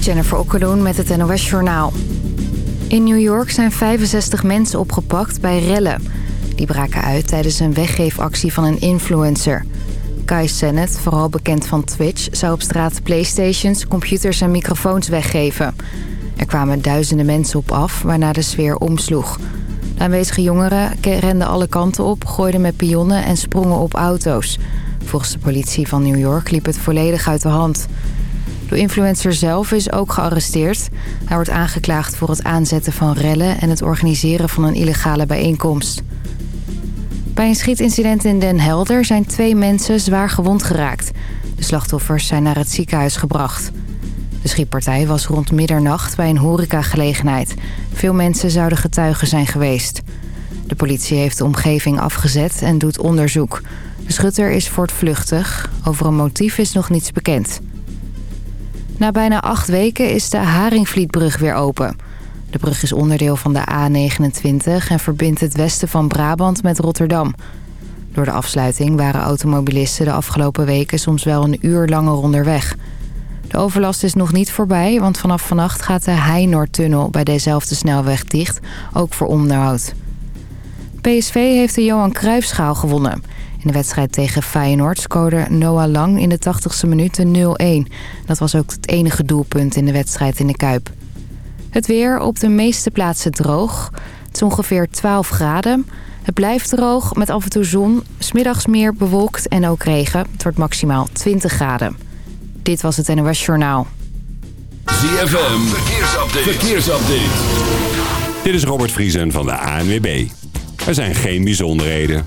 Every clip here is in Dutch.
Jennifer Okkeloen met het NOS Journaal. In New York zijn 65 mensen opgepakt bij rellen. Die braken uit tijdens een weggeefactie van een influencer. Kai Sennett, vooral bekend van Twitch... zou op straat playstations, computers en microfoons weggeven. Er kwamen duizenden mensen op af, waarna de sfeer omsloeg. Aanwezige jongeren renden alle kanten op, gooiden met pionnen en sprongen op auto's. Volgens de politie van New York liep het volledig uit de hand... De influencer zelf is ook gearresteerd. Hij wordt aangeklaagd voor het aanzetten van rellen... en het organiseren van een illegale bijeenkomst. Bij een schietincident in Den Helder zijn twee mensen zwaar gewond geraakt. De slachtoffers zijn naar het ziekenhuis gebracht. De schietpartij was rond middernacht bij een horecagelegenheid. Veel mensen zouden getuigen zijn geweest. De politie heeft de omgeving afgezet en doet onderzoek. De schutter is voortvluchtig. Over een motief is nog niets bekend. Na bijna acht weken is de Haringvlietbrug weer open. De brug is onderdeel van de A29 en verbindt het westen van Brabant met Rotterdam. Door de afsluiting waren automobilisten de afgelopen weken soms wel een uur langer onderweg. De overlast is nog niet voorbij, want vanaf vannacht gaat de Heinoordtunnel bij dezelfde snelweg dicht, ook voor onderhoud. PSV heeft de Johan Cruijffschaal gewonnen. In de wedstrijd tegen Feyenoord scoorde Noah Lang in de 80ste minuut 0-1. Dat was ook het enige doelpunt in de wedstrijd in de Kuip. Het weer op de meeste plaatsen droog. Het is ongeveer 12 graden. Het blijft droog met af en toe zon. Smiddags meer bewolkt en ook regen. Het wordt maximaal 20 graden. Dit was het NOS Journaal. ZFM, verkeersupdate. verkeersupdate. Dit is Robert Vriesen van de ANWB. Er zijn geen bijzonderheden.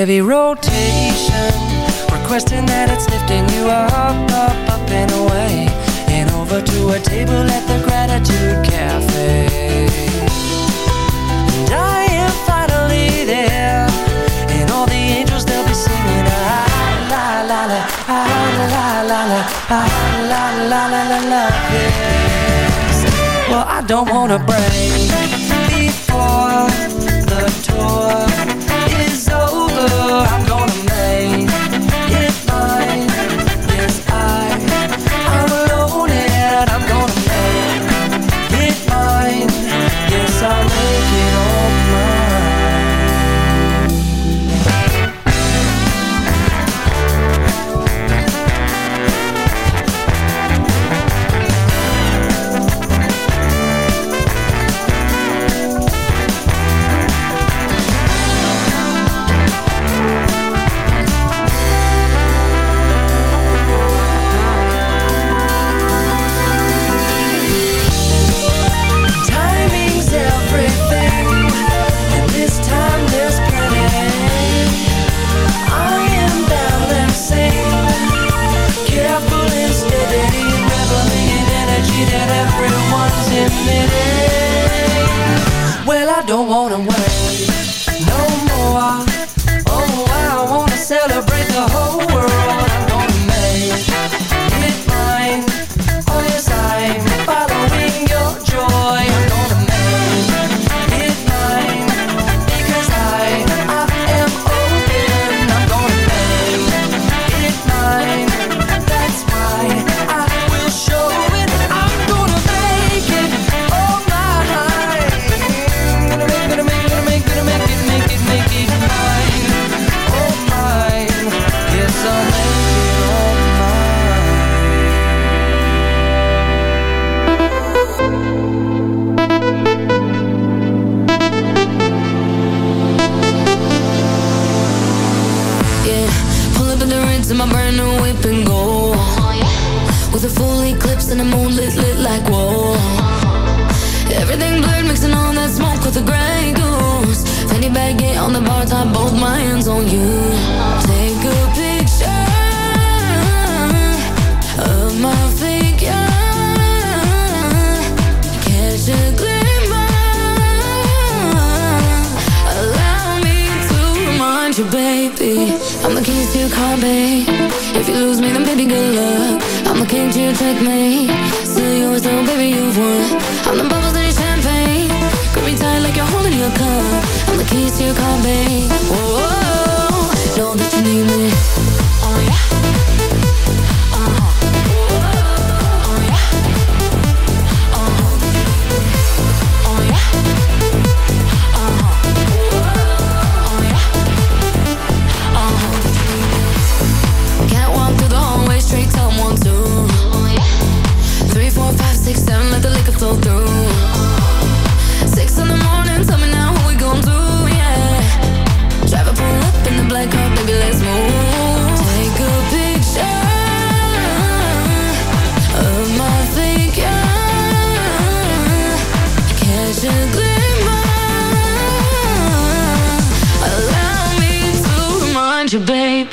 heavy rotation Requesting that it's lifting you up, up, up and away And over to a table at the Gratitude Cafe And I am finally there And all the angels, they'll be singing ah, la, la, la, ah, la, la, la, ah, la la la la la yes. Well, I don't wanna break before think you checkmate Still yours though, baby, you've won. I'm the bubbles in your champagne. Grip me tight like you're holding your cup. I'm the keys to your car, babe. Whoa.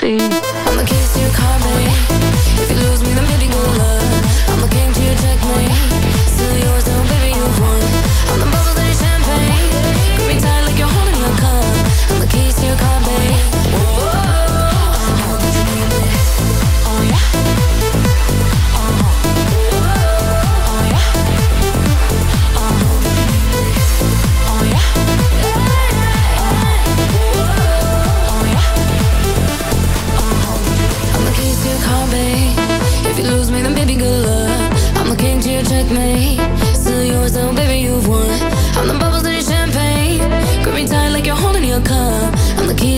ti.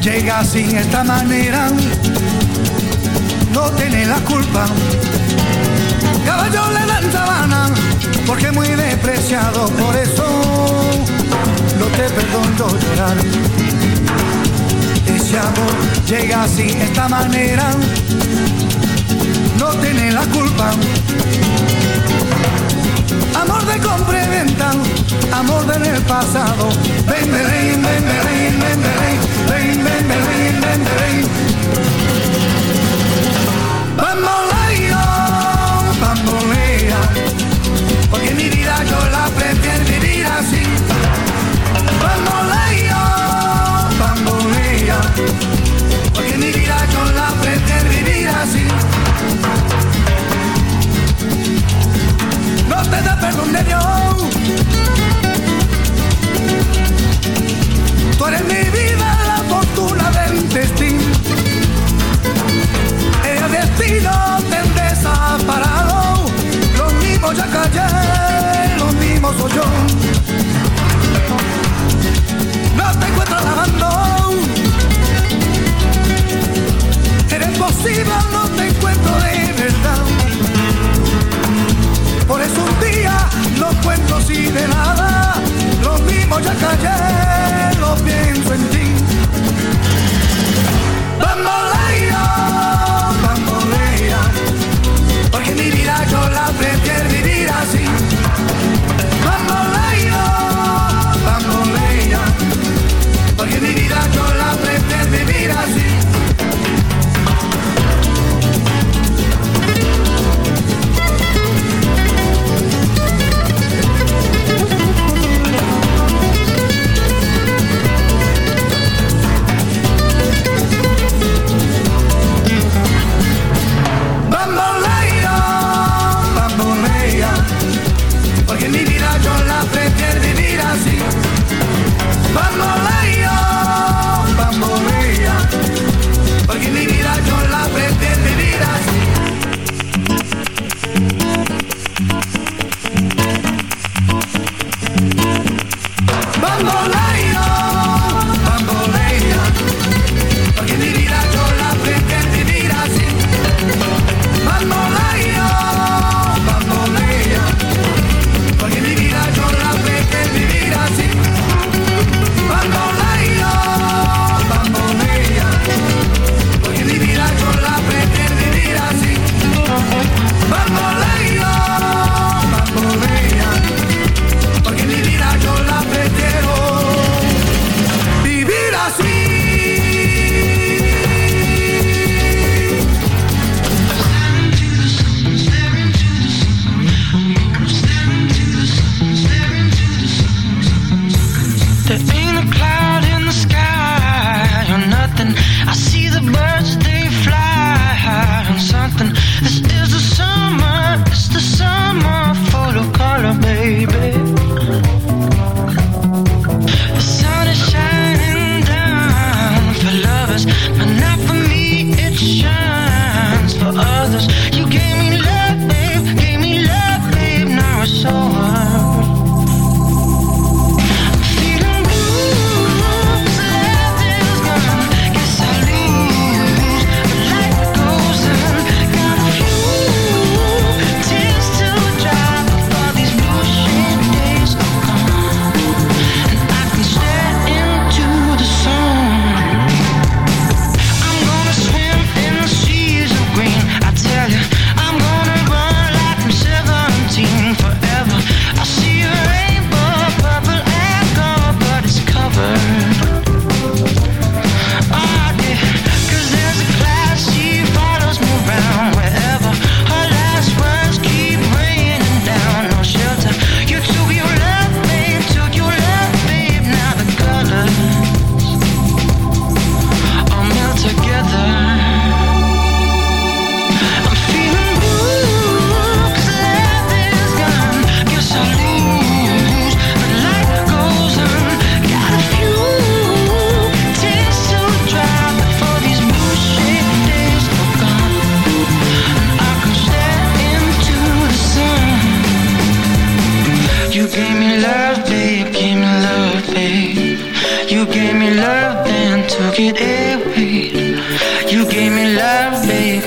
llega sin esta manera, no tiene la culpa. Caballo le dan sabana, porque es muy despreciado, por eso no te perdono llorar. Ese amor llega sin esta manera, no tiene la culpa amor de compra y venta, amor del pasado. Ven, ven, ven, ven, ven, ven, ven, ven, ven, ven, ven, ven. Bamboleo, bambolea, porque mi vida yo la fuego me dio. Tú eres mi vida, la fortuna del destino. El destino te desaparado. Los mismos ya callé, los mismos soy yo.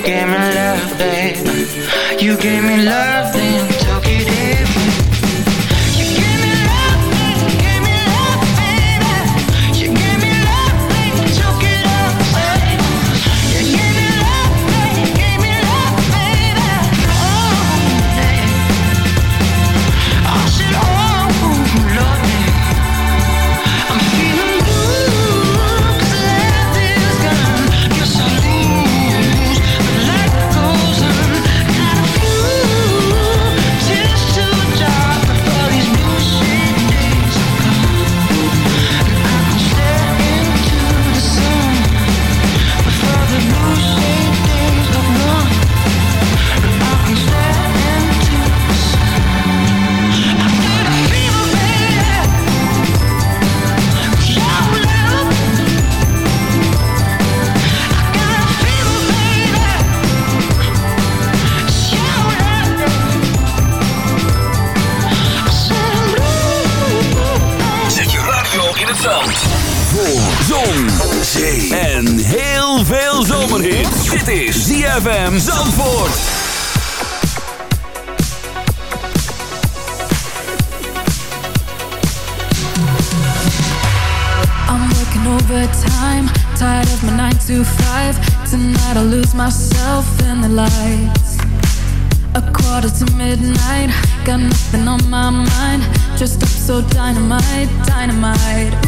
You gave me love, babe. You gave me love. so dynamite, dynamite.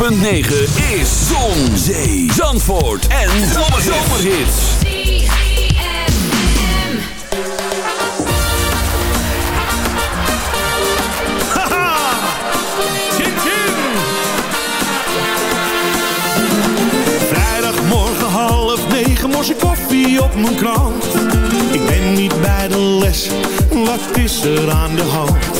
106.9 is Zon, Zee, Zandvoort en Zomerhits. Vrijdagmorgen half negen morse koffie op mijn krant. Ik ben niet bij de les, wat is er aan de hand?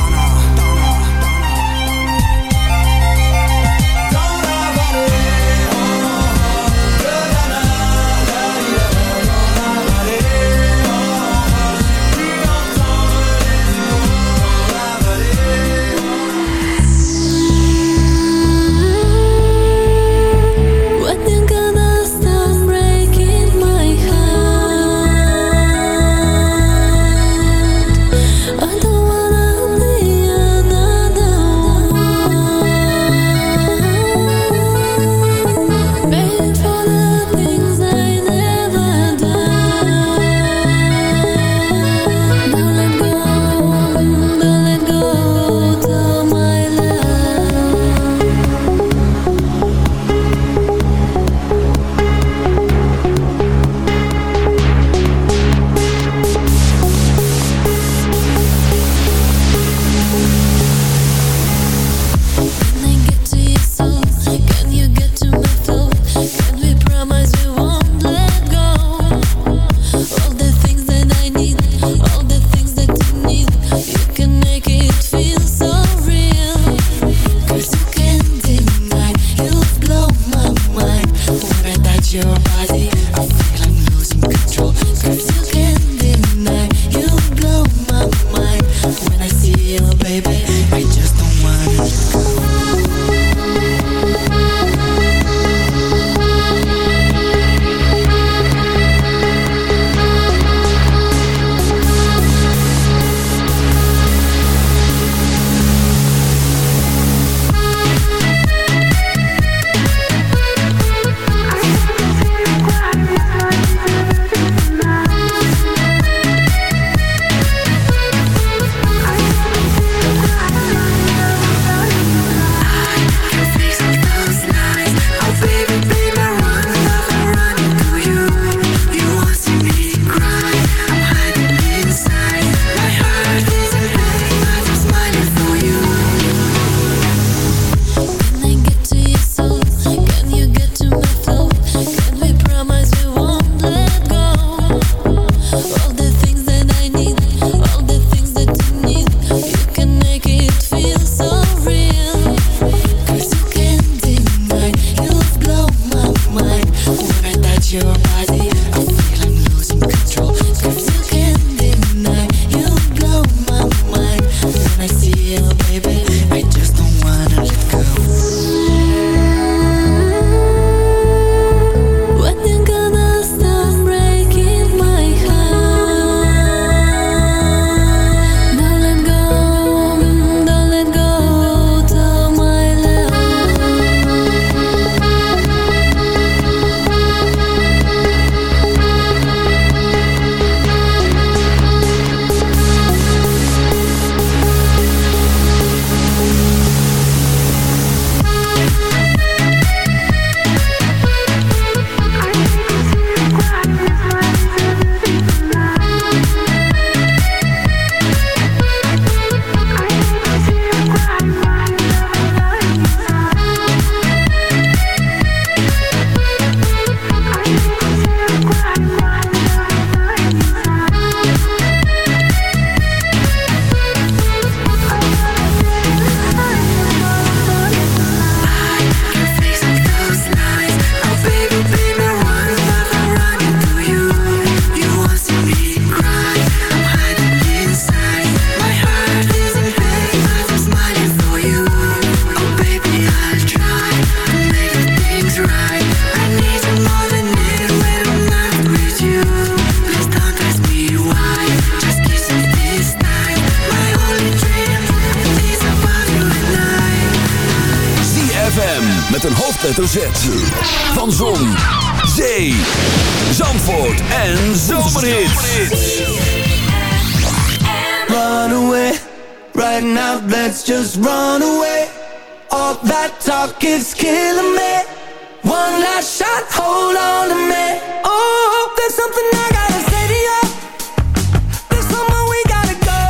met een hoofdletter Z. Van Zon, Zee, Zandvoort en Zomerhits. Run away, right now let's just run away. All that talk is killing me. One last shot, hold on to me. Oh, there's something I gotta say to you. There's somewhere we gotta go.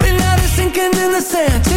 We're not sinking in the sand.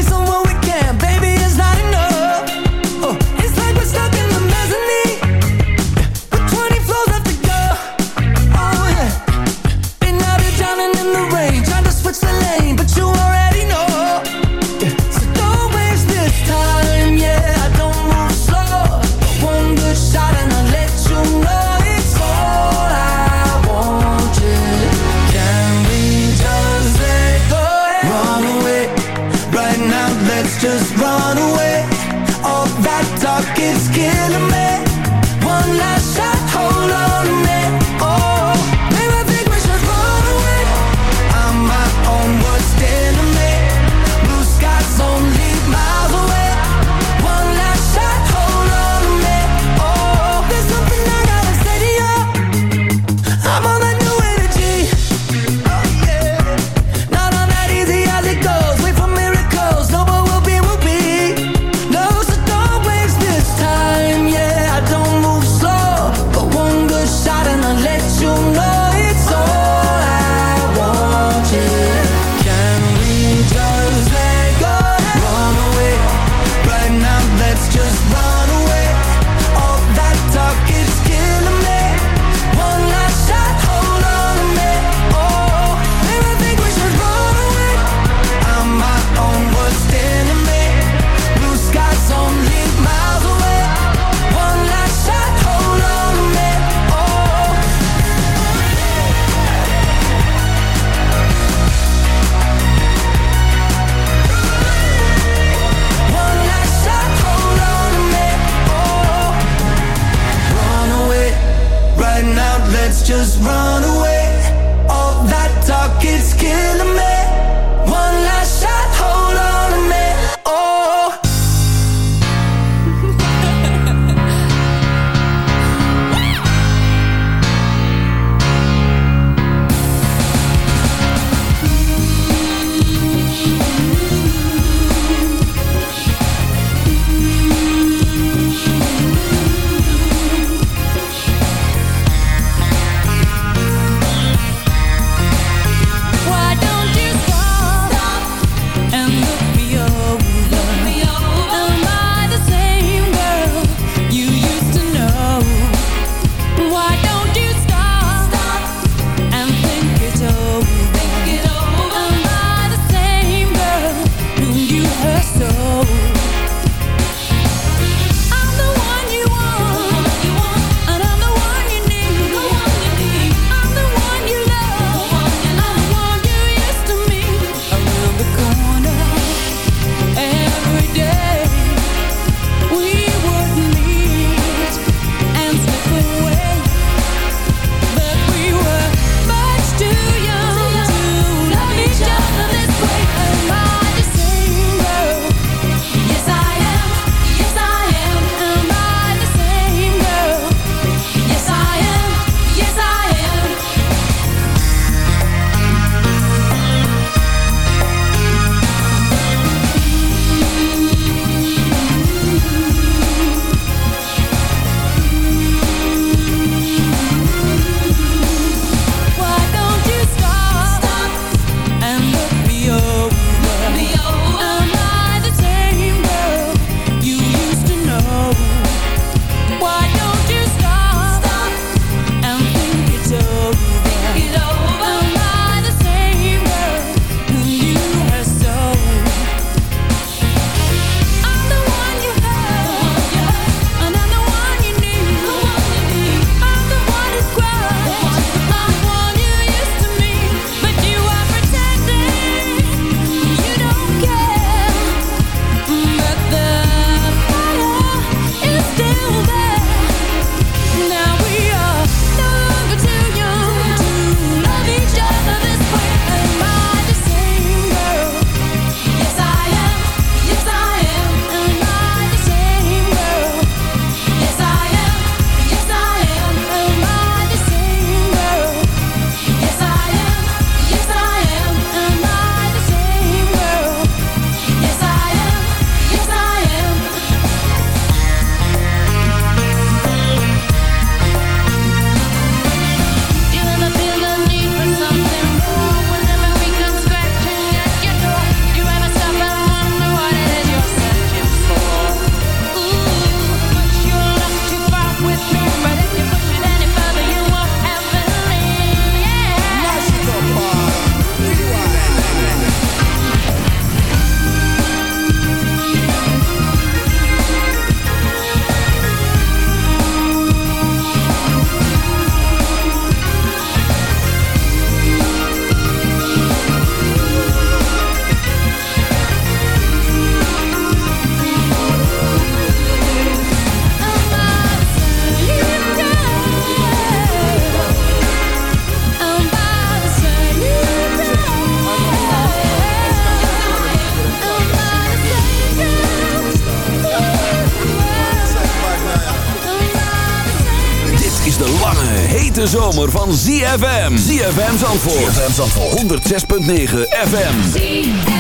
Zomer van ZFM. ZFM Zandvoort. ZFM Zandvoort. 106.9 FM. ZFM.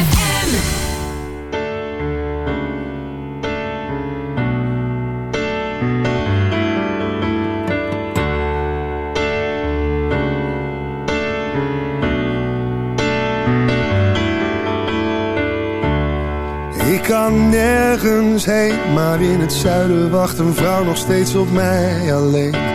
Ik kan nergens heen, maar in het zuiden wacht een vrouw nog steeds op mij alleen.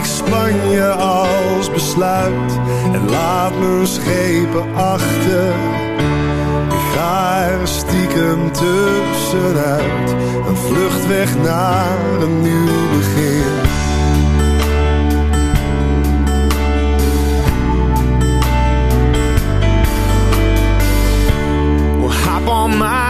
ik Spanje als besluit en laat mijn schepen achter. Ik ga er stiekem tussenuit, een vlucht weg naar een nieuw begin. Well, on my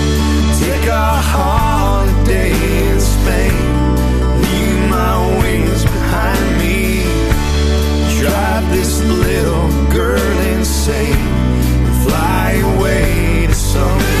take a holiday in Spain, leave my wings behind me, drive this little girl insane, fly away to someone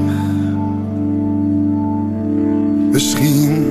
Misschien